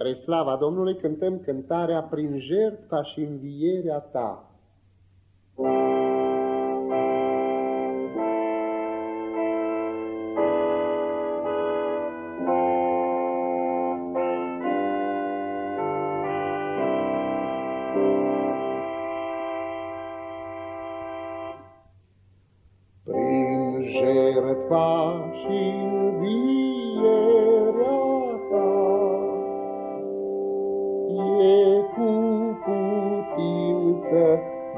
Spre slava Domnului cântăm cântarea prin jertfa și învierea ta. Prin jertfa și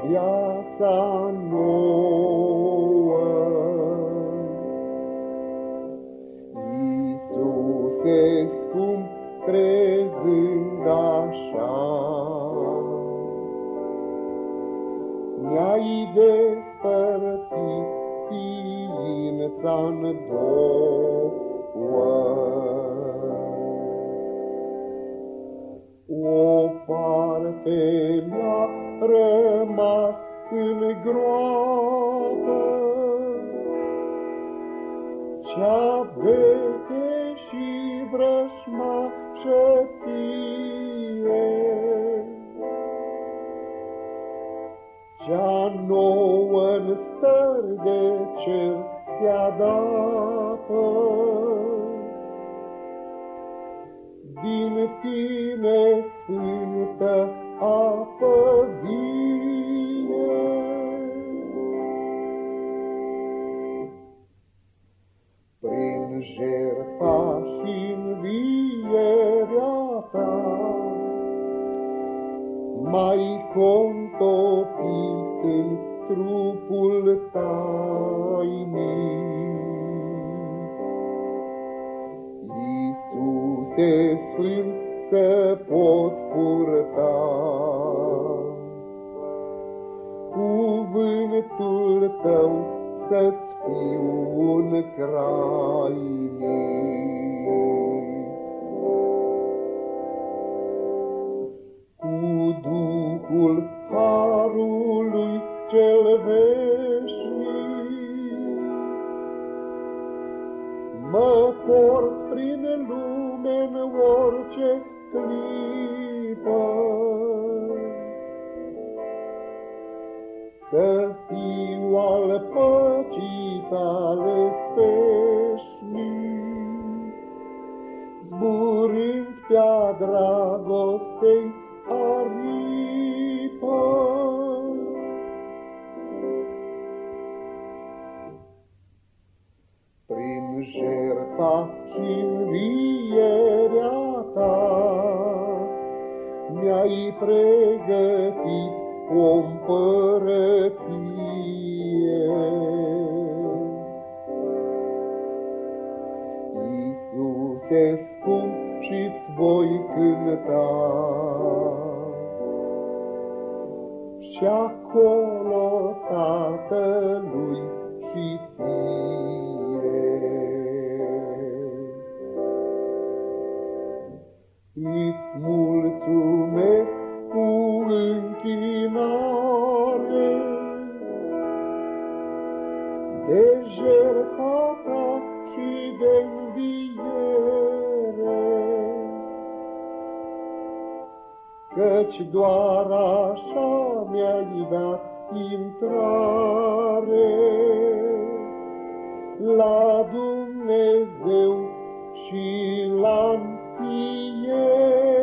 viața nouă. Iisuse scump crezând așa, Ne-ai despărțit ființa-n două. O parte mi-a rămas în groapă, cea veche și vrășmașă ție. Cea nouă în stări de cer ți-a din jertfa și învierea ta, mai contopit în trupul tainic. Iisuse Sfânt, să pot purta. Cuvântul tău să-ți fiu un crainic. Cu Duhul Harului cel veșnic, mă port prin lume în orice clipă. Să fiu al păcii tale speșnic, zburând pe-a dragostei aripă. Prin jertfa și învierea ta, mi-ai pregătit o împărăție. Iisuse scump și-ți voi cânta, și acolo Tatălui și Îți mulțumesc cu închinare de jertfa ta și de înviere, căci doar așa mi-ai dat intrare la Dumnezeu și la înviere.